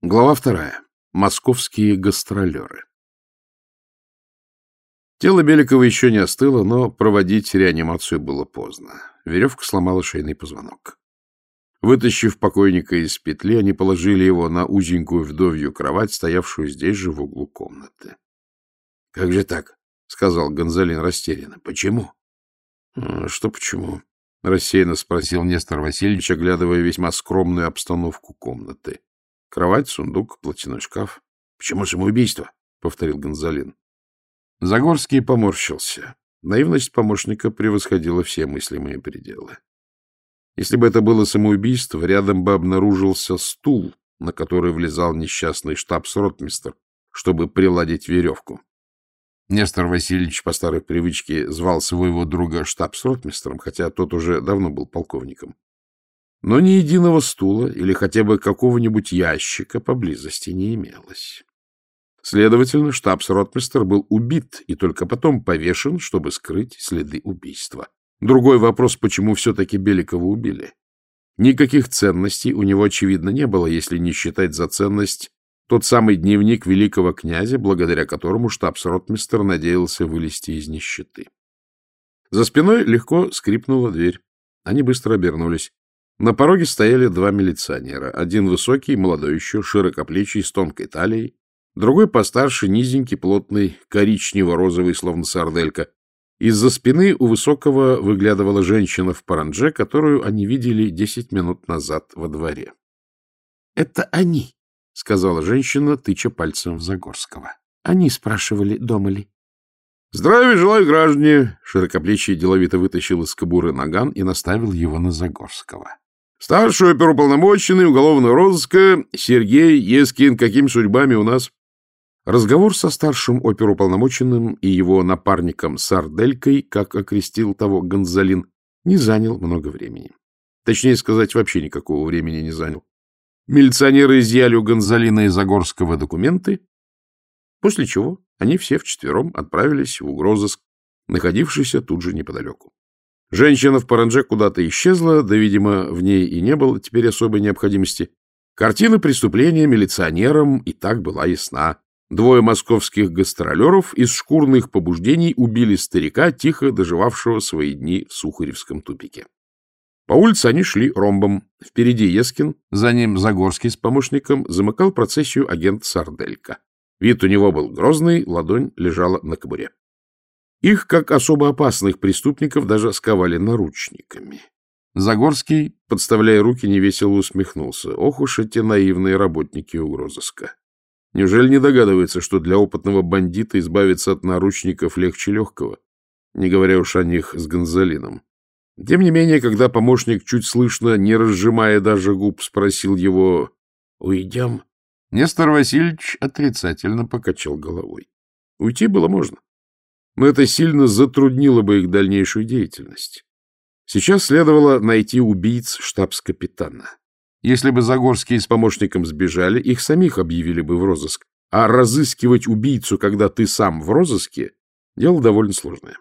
Глава вторая. Московские гастролеры. Тело Беликова еще не остыло, но проводить реанимацию было поздно. Веревка сломала шейный позвонок. Вытащив покойника из петли, они положили его на узенькую вдовью кровать, стоявшую здесь же в углу комнаты. — Как же так? — сказал Гонзалин растерянно. — Почему? — Что почему? — рассеянно спросил Нестор Васильевич, оглядывая весьма скромную обстановку комнаты. Кровать, сундук, платяной шкаф. — Почему самоубийство? — повторил Гонзалин. Загорский поморщился. Наивность помощника превосходила все мыслимые пределы. Если бы это было самоубийство, рядом бы обнаружился стул, на который влезал несчастный штабс-ротмистр, чтобы приладить веревку. Нестор Васильевич по старой привычке звал своего друга штабс-ротмистром, хотя тот уже давно был полковником. Но ни единого стула или хотя бы какого-нибудь ящика поблизости не имелось. Следовательно, штабс-ротмистер был убит и только потом повешен, чтобы скрыть следы убийства. Другой вопрос, почему все-таки Беликова убили. Никаких ценностей у него, очевидно, не было, если не считать за ценность тот самый дневник великого князя, благодаря которому штабс-ротмистер надеялся вылезти из нищеты. За спиной легко скрипнула дверь. Они быстро обернулись. На пороге стояли два милиционера. Один высокий, молодой еще, широкоплечий, с тонкой талией. Другой постарше, низенький, плотный, коричнево-розовый, словно сарделька. Из-за спины у высокого выглядывала женщина в паранже, которую они видели десять минут назад во дворе. — Это они, — сказала женщина, тыча пальцем в Загорского. — Они спрашивали, дома ли. — Здравия желаю, граждане! — широкоплечий деловито вытащил из кобуры наган и наставил его на Загорского. Старший оперуполномоченный уголовного розыска Сергей Ескин. Какими судьбами у нас? Разговор со старшим оперуполномоченным и его напарником Сарделькой, как окрестил того Гонзалин, не занял много времени. Точнее сказать, вообще никакого времени не занял. Милиционеры изъяли у Гонзалина и Загорского документы, после чего они все вчетвером отправились в угрозыск, находившийся тут же неподалеку. Женщина в паранже куда-то исчезла, да, видимо, в ней и не было теперь особой необходимости. Картина преступления милиционерам и так была ясна. Двое московских гастролеров из шкурных побуждений убили старика, тихо доживавшего свои дни в Сухаревском тупике. По улице они шли ромбом. Впереди Ескин, за ним Загорский с помощником, замыкал процессию агент Сарделька. Вид у него был грозный, ладонь лежала на кобуре. Их, как особо опасных преступников, даже сковали наручниками. Загорский, подставляя руки, невесело усмехнулся. Ох уж эти наивные работники угрозыска. Неужели не догадывается, что для опытного бандита избавиться от наручников легче легкого, не говоря уж о них с Гонзалином? Тем не менее, когда помощник, чуть слышно, не разжимая даже губ, спросил его «Уйдем?», Нестор Васильевич отрицательно покачал головой. Уйти было можно но это сильно затруднило бы их дальнейшую деятельность. Сейчас следовало найти убийц штабс-капитана. Если бы Загорские с помощником сбежали, их самих объявили бы в розыск. А разыскивать убийцу, когда ты сам в розыске, дело довольно сложное.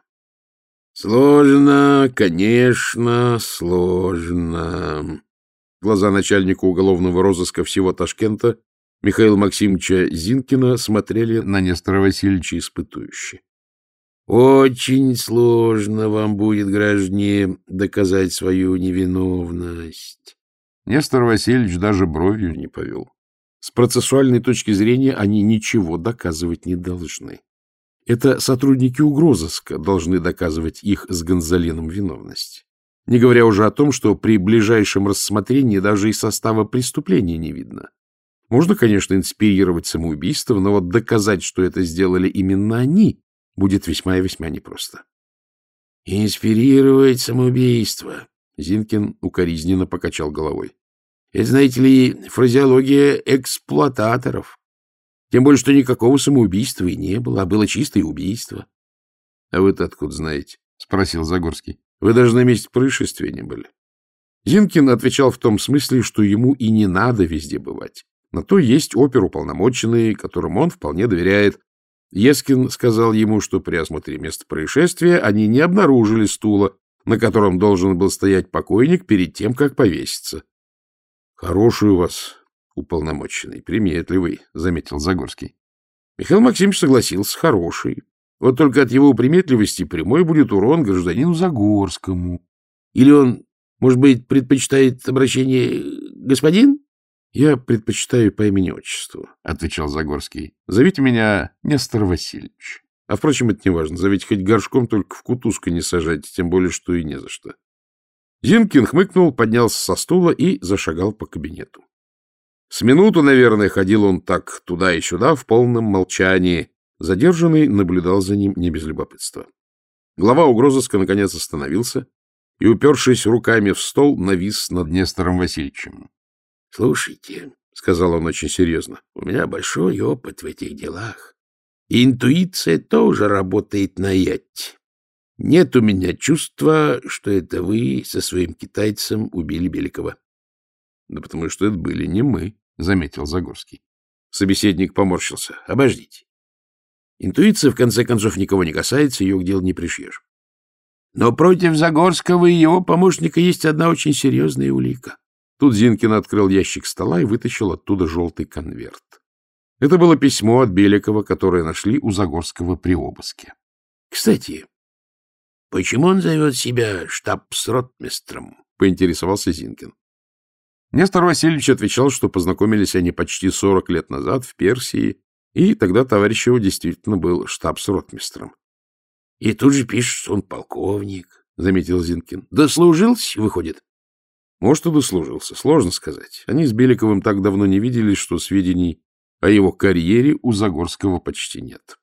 Сложно, конечно, сложно. Глаза начальника уголовного розыска всего Ташкента Михаила Максимовича Зинкина смотрели на Нестора Васильевича испытующе. Очень сложно вам будет, граждане, доказать свою невиновность. Нестор Васильевич даже бровью не повел. С процессуальной точки зрения они ничего доказывать не должны. Это сотрудники угрозыска должны доказывать их с Гонзалином виновность. Не говоря уже о том, что при ближайшем рассмотрении даже и состава преступления не видно. Можно, конечно, инспирировать самоубийство, но вот доказать, что это сделали именно они, будет весьма и весьма непросто. «Инспирировать самоубийство», — Зинкин укоризненно покачал головой. «Это, знаете ли, фразеология эксплуататоров. Тем более, что никакого самоубийства и не было, а было чистое убийство». «А вы-то откуда знаете?» — спросил Загорский. «Вы даже на месте происшествия не были». Зинкин отвечал в том смысле, что ему и не надо везде бывать. На то есть оперуполномоченные, которым он вполне доверяет, Ескин сказал ему, что при осмотре места происшествия они не обнаружили стула, на котором должен был стоять покойник перед тем, как повеситься. — Хороший у вас уполномоченный, приметливый, — заметил Загорский. Михаил Максимович согласился, хороший. Вот только от его приметливости прямой будет урон гражданину Загорскому. Или он, может быть, предпочитает обращение «господин»? — Я предпочитаю по имени-отчеству, — отвечал Загорский. — Зовите меня Нестор Васильевич. А, впрочем, это не важно. Зовите хоть горшком, только в кутузку не сажайте, тем более, что и не за что. Зинкин хмыкнул, поднялся со стула и зашагал по кабинету. С минуту, наверное, ходил он так туда и сюда в полном молчании. Задержанный наблюдал за ним не без любопытства. Глава угрозыска наконец остановился и, упершись руками в стол, навис над Нестором Васильевичем. — Слушайте, — сказал он очень серьезно, — у меня большой опыт в этих делах. И интуиция тоже работает на ять. Нет у меня чувства, что это вы со своим китайцем убили Беликова. — Да потому что это были не мы, — заметил Загорский. Собеседник поморщился. — Обождите. Интуиция, в конце концов, никого не касается, ее к делу не пришьешь. Но против Загорского и его помощника есть одна очень серьезная улика. Тут Зинкин открыл ящик стола и вытащил оттуда желтый конверт. Это было письмо от Беликова, которое нашли у Загорского при обыске. — Кстати, почему он зовет себя штабс-ротмистром? — поинтересовался Зинкин. Нестор Васильевич отвечал, что познакомились они почти сорок лет назад в Персии, и тогда товарищ его действительно был штабс-ротмистром. — И тут же пишет, что он полковник, — заметил Зинкин. — Дослужился, выходит? — Может, и дослужился. Сложно сказать. Они с Беликовым так давно не виделись, что сведений о его карьере у Загорского почти нет.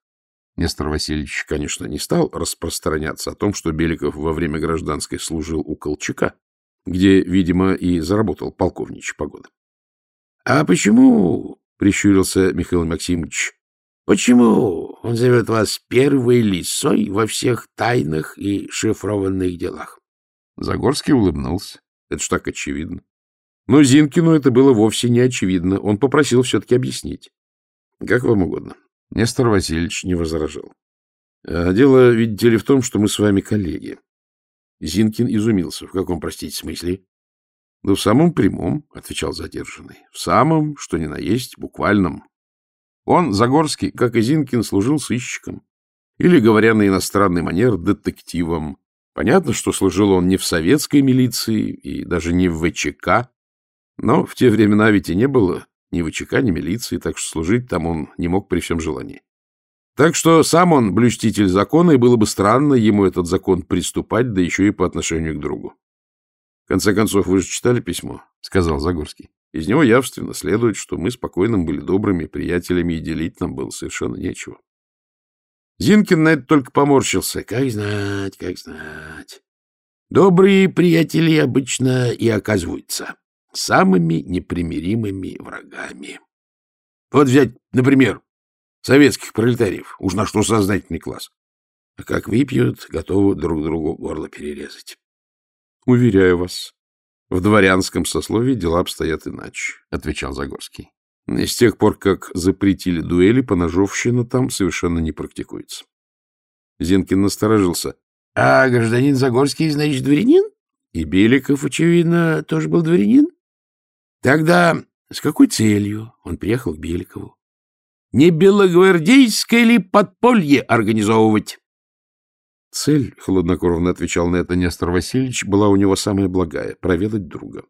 Нестор Васильевич, конечно, не стал распространяться о том, что Беликов во время гражданской служил у Колчака, где, видимо, и заработал полковничья погода. — А почему, — прищурился Михаил Максимович, — почему он зовет вас первой лисой во всех тайных и шифрованных делах? Загорский улыбнулся. Это ж так очевидно. Но Зинкину это было вовсе не очевидно. Он попросил все-таки объяснить. Как вам угодно. Нестор Васильевич не возражал. А дело, видите ли, в том, что мы с вами коллеги. Зинкин изумился. В каком, простите, смысле? Да в самом прямом, — отвечал задержанный. В самом, что ни на есть, буквальном. Он, Загорский, как и Зинкин, служил сыщиком. Или, говоря на иностранный манер, детективом. Понятно, что служил он не в советской милиции и даже не в ВЧК, но в те времена ведь и не было ни ВЧК, ни милиции, так что служить там он не мог при всем желании. Так что сам он блюститель закона, и было бы странно ему этот закон приступать, да еще и по отношению к другу. — В конце концов, вы же читали письмо, — сказал Загорский. Из него явственно следует, что мы спокойным были добрыми приятелями, и делить нам было совершенно нечего. Зинкин на это только поморщился. Как знать, как знать. Добрые приятели обычно и оказываются самыми непримиримыми врагами. Вот взять, например, советских пролетариев, уж на что сознательный класс. А как выпьют, готовы друг другу горло перерезать. Уверяю вас, в дворянском сословии дела обстоят иначе, — отвечал Загорский. С тех пор, как запретили дуэли, поножовщина там совершенно не практикуется. Зинкин насторожился. — А гражданин Загорский, значит, дворянин? И Беликов, очевидно, тоже был дворянин? Тогда с какой целью он приехал к Беликову? Не белогвардейское ли подполье организовывать? Цель, — хладнокровно отвечал на это Нестор Васильевич, — была у него самая благая — проведать друга.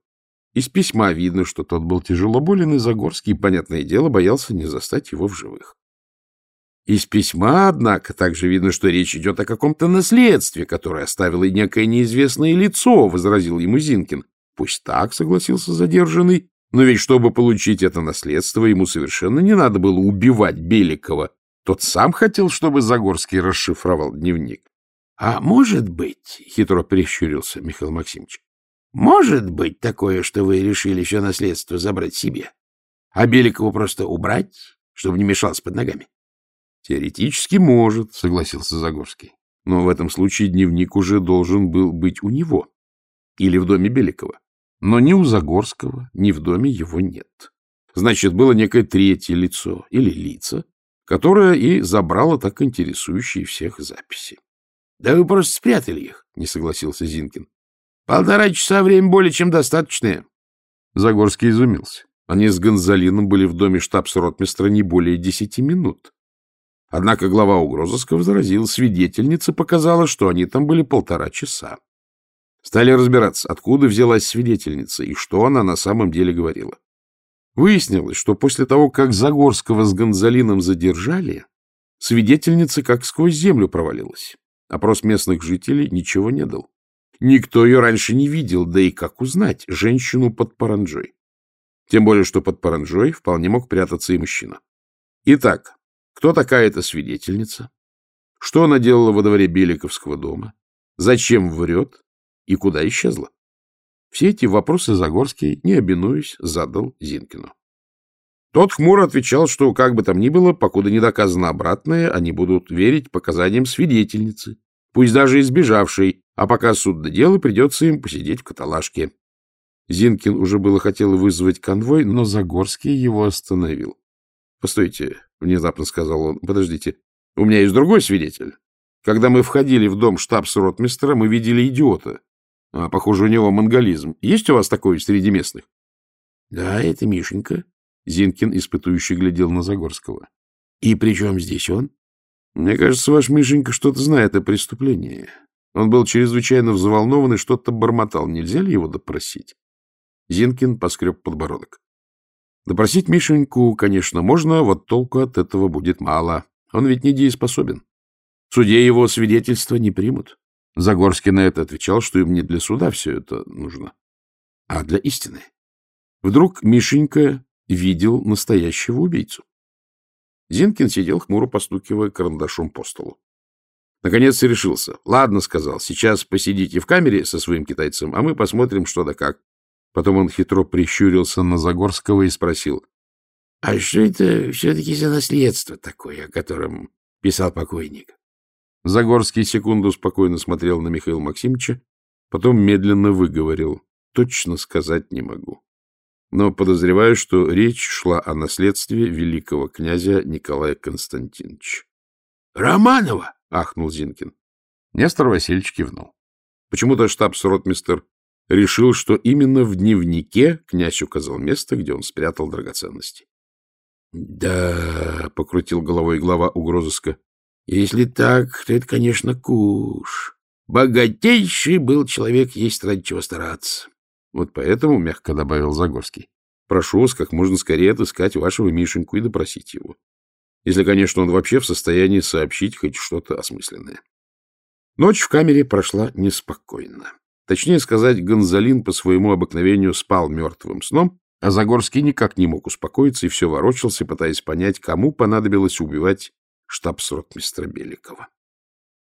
Из письма видно, что тот был тяжело болен, и Загорский, понятное дело, боялся не застать его в живых. Из письма, однако, также видно, что речь идет о каком-то наследстве, которое оставило некое неизвестное лицо, — возразил ему Зинкин. Пусть так, согласился задержанный, но ведь чтобы получить это наследство, ему совершенно не надо было убивать Беликова. Тот сам хотел, чтобы Загорский расшифровал дневник. — А может быть, — хитро прищурился Михаил Максимович, — может быть такое, что вы решили все наследство забрать себе, а Беликова просто убрать, чтобы не мешался под ногами? — Теоретически может, — согласился Загорский. Но в этом случае дневник уже должен был быть у него или в доме Беликова. Но ни у Загорского, ни в доме его нет. Значит, было некое третье лицо или лица, которое и забрало так интересующие всех записи. — Да вы просто спрятали их, — не согласился Зинкин. — Полтора часа время более чем достаточное. Загорский изумился. Они с Гонзалином были в доме штабс-ротмистра не более десяти минут. Однако глава угрозыска возразил, свидетельница показала, что они там были полтора часа. Стали разбираться, откуда взялась свидетельница и что она на самом деле говорила. Выяснилось, что после того, как Загорского с Гонзалином задержали, свидетельница как сквозь землю провалилась. Опрос местных жителей ничего не дал. Никто ее раньше не видел, да и как узнать женщину под паранджой. Тем более, что под паранджой вполне мог прятаться и мужчина. Итак, кто такая эта свидетельница? Что она делала во дворе Беликовского дома? Зачем врет? И куда исчезла? Все эти вопросы Загорский, не обинуясь, задал Зинкину. Тот хмуро отвечал, что, как бы там ни было, покуда не доказано обратное, они будут верить показаниям свидетельницы, пусть даже избежавшей, а пока суд до дела, придется им посидеть в каталажке. Зинкин уже было хотел вызвать конвой, но Загорский его остановил. — Постойте, — внезапно сказал он, — подождите, у меня есть другой свидетель. Когда мы входили в дом штабс-ротмистра, мы видели идиота. А, похоже, у него монголизм. Есть у вас такой среди местных? — Да, это Мишенька. Зинкин испытующий глядел на Загорского. — И при чем здесь он? — Мне кажется, ваш Мишенька что-то знает о преступлении. Он был чрезвычайно взволнован и что-то бормотал. Нельзя ли его допросить? Зинкин поскреб подбородок. Допросить Мишеньку, конечно, можно, вот толку от этого будет мало. Он ведь недееспособен. В суде его свидетельства не примут. Загорский на это отвечал, что им не для суда все это нужно, а для истины. Вдруг Мишенька видел настоящего убийцу. Зинкин сидел, хмуро постукивая карандашом по столу. Наконец решился. — Ладно, — сказал, — сейчас посидите в камере со своим китайцем, а мы посмотрим, что да как. Потом он хитро прищурился на Загорского и спросил. — А что это все-таки за наследство такое, о котором писал покойник? Загорский секунду спокойно смотрел на Михаила Максимовича, потом медленно выговорил. Точно сказать не могу. Но подозреваю, что речь шла о наследстве великого князя Николая Константиновича. — Романова! — ахнул Зинкин. Нестор Васильевич кивнул. Почему-то штабс-ротмистер решил, что именно в дневнике князь указал место, где он спрятал драгоценности. — Да, — покрутил головой глава угрозыска, — если так, то это, конечно, куш. Богатейший был человек, есть ради чего стараться. Вот поэтому, — мягко добавил Загорский, — прошу вас как можно скорее отыскать вашего Мишеньку и допросить его. Если, конечно, он вообще в состоянии сообщить хоть что-то осмысленное. Ночь в камере прошла неспокойно. Точнее сказать, Гонзалин по своему обыкновению спал мертвым сном, а Загорский никак не мог успокоиться и все ворочался, пытаясь понять, кому понадобилось убивать штабс-ротмистра Беликова.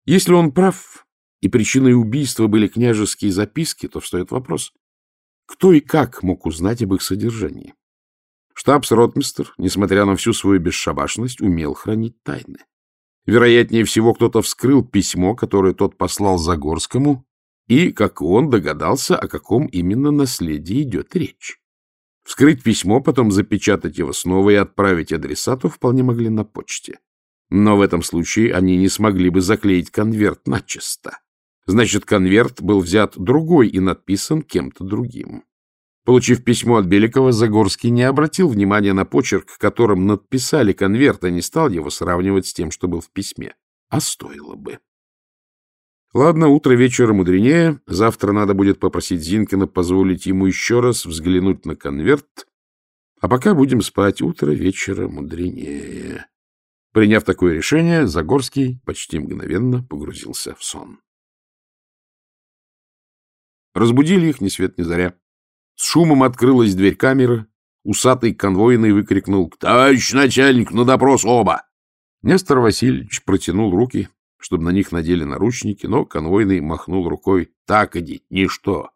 Если он прав, и причиной убийства были княжеские записки, то встает вопрос, кто и как мог узнать об их содержании? Штабс-ротмистр, несмотря на всю свою бесшабашность, умел хранить тайны. Вероятнее всего, кто-то вскрыл письмо, которое тот послал Загорскому, и, как он догадался, о каком именно наследии идет речь. Вскрыть письмо, потом запечатать его снова и отправить адресату вполне могли на почте. Но в этом случае они не смогли бы заклеить конверт начисто. Значит, конверт был взят другой и надписан кем-то другим. Получив письмо от Беликова, Загорский не обратил внимания на почерк, которым надписали конверт, а не стал его сравнивать с тем, что был в письме. А стоило бы. Ладно, утро вечера мудренее. Завтра надо будет попросить Зинкина позволить ему еще раз взглянуть на конверт. А пока будем спать. Утро вечера мудренее. Приняв такое решение, Загорский почти мгновенно погрузился в сон. Разбудили их ни свет ни заря. С шумом открылась дверь камеры. Усатый конвойный выкрикнул «Товарищ начальник, на допрос оба!» Нестор Васильевич протянул руки, чтобы на них надели наручники, но конвойный махнул рукой. Так иди, ничто.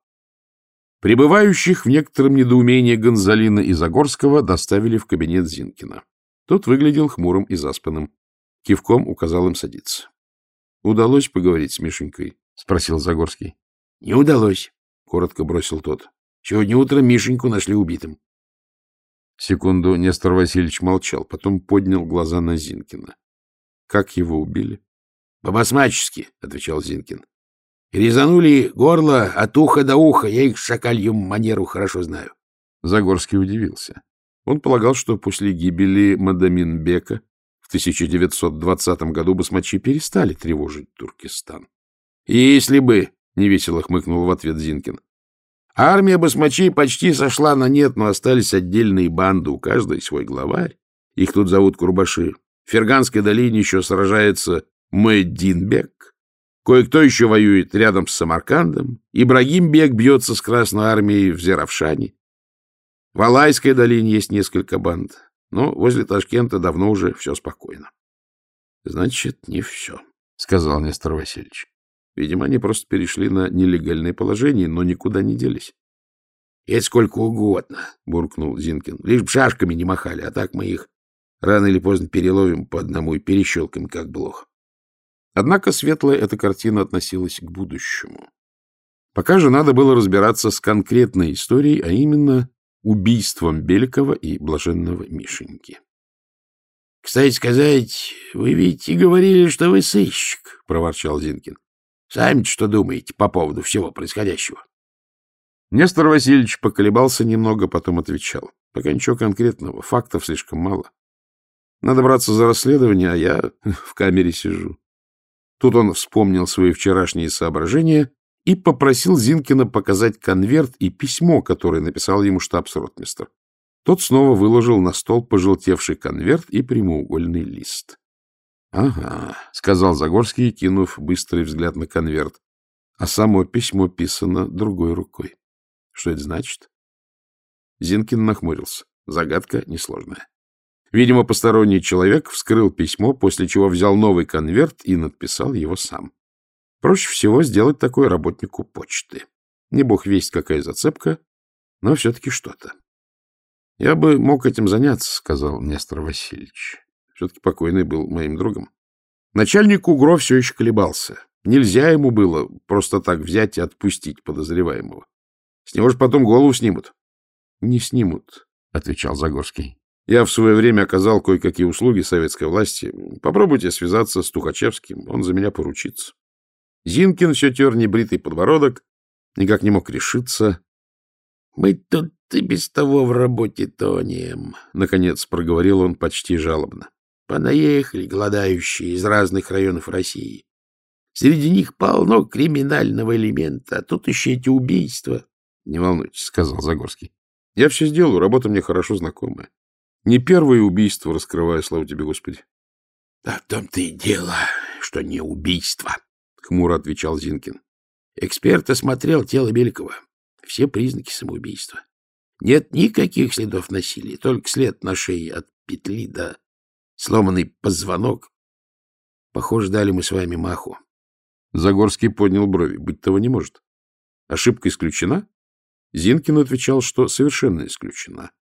Прибывающих в некотором недоумении Гонзалина и Загорского доставили в кабинет Зинкина. Тот выглядел хмурым и заспанным. Кивком указал им садиться. — Удалось поговорить с Мишенькой? — спросил Загорский. — Не удалось, — коротко бросил тот. — Сегодня утром Мишеньку нашли убитым. Секунду Нестор Васильевич молчал, потом поднял глаза на Зинкина. — Как его убили? По-басмачески, — отвечал Зинкин. — Резанули горло от уха до уха. Я их шакалью манеру хорошо знаю. Загорский удивился. Он полагал, что после гибели Мадамин Бека в 1920 году басмачи перестали тревожить Туркестан. — Если бы, — невесело хмыкнул в ответ Зинкин. — Армия басмачей почти сошла на нет, но остались отдельные банды, у каждой свой главарь. Их тут зовут Курбаши. В Ферганской долине еще сражается Муэддин Бек. Кое-кто еще воюет рядом с Самаркандом. Ибрагим Бек бьется с Красной армией в Зеравшане. В Алайской долине есть несколько банд, но возле Ташкента давно уже все спокойно. — Значит, не все, — сказал Нестор Васильевич. Видимо, они просто перешли на нелегальное положение, но никуда не делись. — Это сколько угодно, — буркнул Зинкин. — Лишь бы шашками не махали, а так мы их рано или поздно переловим по одному и перещелкаем, как блох. Однако светлая эта картина относилась к будущему. Пока же надо было разбираться с конкретной историей, а именно убийством Беликова и блаженного Мишеньки. — Кстати сказать, вы ведь и говорили, что вы сыщик, — проворчал Зинкин. — сами что думаете по поводу всего происходящего? Нестор Васильевич поколебался немного, потом отвечал. Пока ничего конкретного, фактов слишком мало. Надо браться за расследование, а я в камере сижу. Тут он вспомнил свои вчерашние соображения и попросил Зинкина показать конверт и письмо, которое написал ему штабс-ротмистр. Тот снова выложил на стол пожелтевший конверт и прямоугольный лист. — Ага, — сказал Загорский, кинув быстрый взгляд на конверт. А само письмо писано другой рукой. Что это значит? Зинкин нахмурился. Загадка несложная. Видимо, посторонний человек вскрыл письмо, после чего взял новый конверт и надписал его сам. Проще всего сделать такое работнику почты. Не бог весть, какая зацепка, но все-таки что-то. — Я бы мог этим заняться, — сказал Нестор Васильевич. Все-таки покойный был моим другом. Начальник УГРО все еще колебался. Нельзя ему было просто так взять и отпустить подозреваемого. С него же потом голову снимут. — Не снимут, — отвечал Загорский. Я в свое время оказал кое-какие услуги советской власти. Попробуйте связаться с Тухачевским, он за меня поручится. Зинкин все тер небритый подбородок, никак не мог решиться. — Мы тут и без того в работе тонем, — наконец проговорил он почти жалобно. — Понаехали голодающие из разных районов России. Среди них полно криминального элемента, а тут еще эти убийства. — Не волнуйтесь, — сказал Загорский. — Я все сделаю, работа мне хорошо знакомая. Не первое убийство раскрываю, слава тебе, Господи. — Да в том-то и дело, что не убийство, — хмуро отвечал Зинкин. Эксперт осмотрел тело Беликова. Все признаки самоубийства. Нет никаких следов насилия, только след на шее от петли до сломанный позвонок. Похоже, дали мы с вами маху. Загорский поднял брови. Быть того не может. Ошибка исключена? Зинкин отвечал, что совершенно исключена.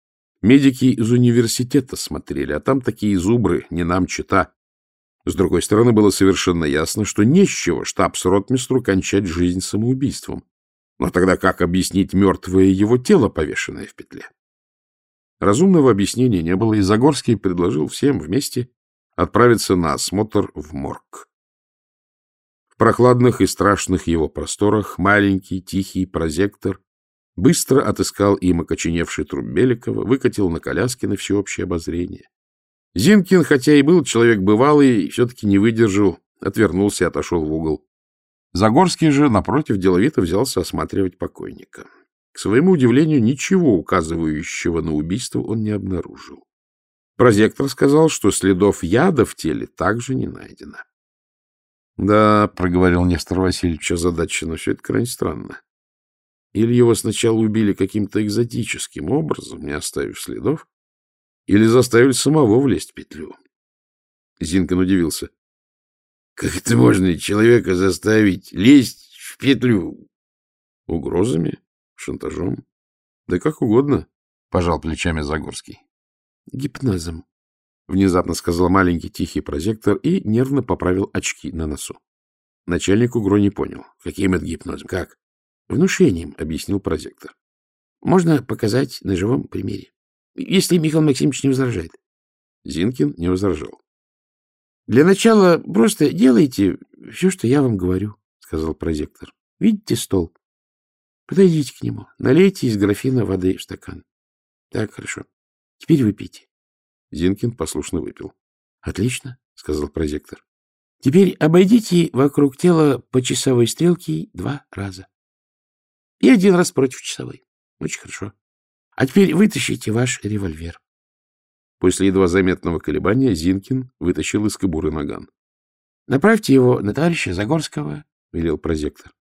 Медики из университета смотрели, а там такие зубры, не нам чита. С другой стороны, было совершенно ясно, что не с чего штабс-ротмистру кончать жизнь самоубийством. Но тогда как объяснить мертвое его тело, повешенное в петле? Разумного объяснения не было, и Загорский предложил всем вместе отправиться на осмотр в морг. В прохладных и страшных его просторах маленький тихий прозектор быстро отыскал им окоченевший труп Беликова, выкатил на коляске на всеобщее обозрение. Зинкин, хотя и был человек бывалый, все-таки не выдержал, отвернулся и отошел в угол. Загорский же, напротив, деловито взялся осматривать покойника. К своему удивлению, ничего указывающего на убийство он не обнаружил. Прозектор сказал, что следов яда в теле также не найдено. — Да, — проговорил Нестор Васильевич озадаченно, — все это крайне странно. Или его сначала убили каким-то экзотическим образом, не оставив следов, или заставили самого влезть в петлю. Зинкин удивился. — Как это можно человека заставить лезть в петлю? — Угрозами, шантажом. Да как угодно, — пожал плечами Загорский. — Гипнозом, — внезапно сказал маленький тихий прозектор и нервно поправил очки на носу. Начальник УГРО не понял. Каким это гипнозом? Как? — Внушением, — объяснил прозектор. — Можно показать на живом примере. Если Михаил Максимович не возражает. Зинкин не возражал. — Для начала просто делайте все, что я вам говорю, — сказал прозектор. — Видите стол? Подойдите к нему, налейте из графина воды в стакан. Так, хорошо. Теперь выпейте. Зинкин послушно выпил. — Отлично, — сказал прозектор. — Теперь обойдите вокруг тела по часовой стрелке два раза. И один раз против часовой. Очень хорошо. А теперь вытащите ваш револьвер. После едва заметного колебания Зинкин вытащил из кобуры наган. — Направьте его на товарища Загорского, — велел прозектор.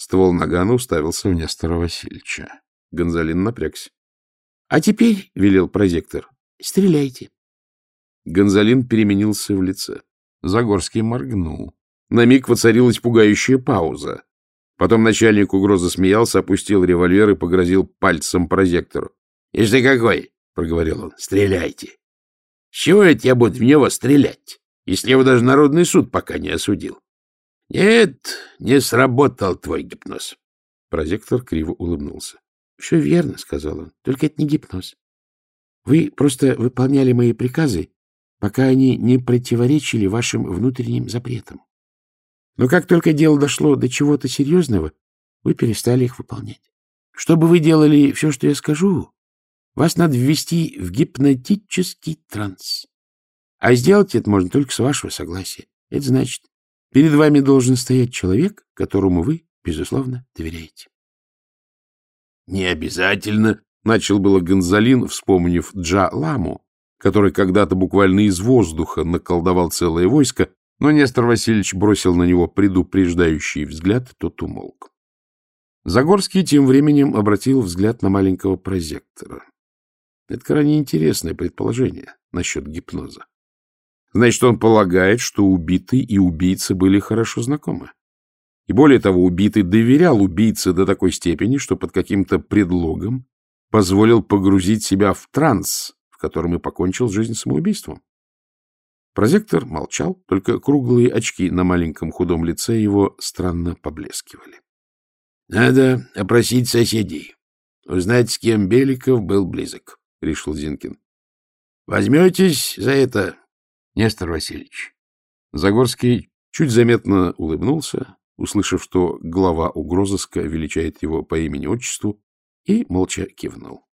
Ствол нагана уставился в Нестора Васильевича. Гонзалин напрягся. — А теперь, — велел прозектор, — стреляйте. Гонзалин переменился в лице. Загорский моргнул. На миг воцарилась пугающая пауза. Потом начальник угрозы смеялся, опустил револьвер и погрозил пальцем прозектору. — Ишь ты какой! — проговорил он. — Стреляйте! — С чего я буду в него стрелять, если его даже народный суд пока не осудил? — Нет, не сработал твой гипноз. Прозектор криво улыбнулся. — Все верно, — сказал он, — только это не гипноз. Вы просто выполняли мои приказы, пока они не противоречили вашим внутренним запретам. Но как только дело дошло до чего-то серьезного, вы перестали их выполнять. Чтобы вы делали все, что я скажу, вас надо ввести в гипнотический транс. А сделать это можно только с вашего согласия. Это значит, перед вами должен стоять человек, которому вы, безусловно, доверяете. — Не обязательно, — начал было Гонзалин, вспомнив Джа-Ламу, который когда-то буквально из воздуха наколдовал целое войско, но Нестор Васильевич бросил на него предупреждающий взгляд, тот умолк. Загорский тем временем обратил взгляд на маленького прозектора. Это крайне интересное предположение насчет гипноза. Значит, он полагает, что убитый и убийца были хорошо знакомы. И более того, убитый доверял убийце до такой степени, что под каким-то предлогом позволил погрузить себя в транс, в котором и покончил жизнь самоубийством. Прозектор молчал, только круглые очки на маленьком худом лице его странно поблескивали. — Надо опросить соседей, узнать, с кем Беликов был близок, — решил Зинкин. — Возьметесь за это, Нестор Васильевич? Загорский чуть заметно улыбнулся, услышав, что глава угрозыска величает его по имени-отчеству, и молча кивнул.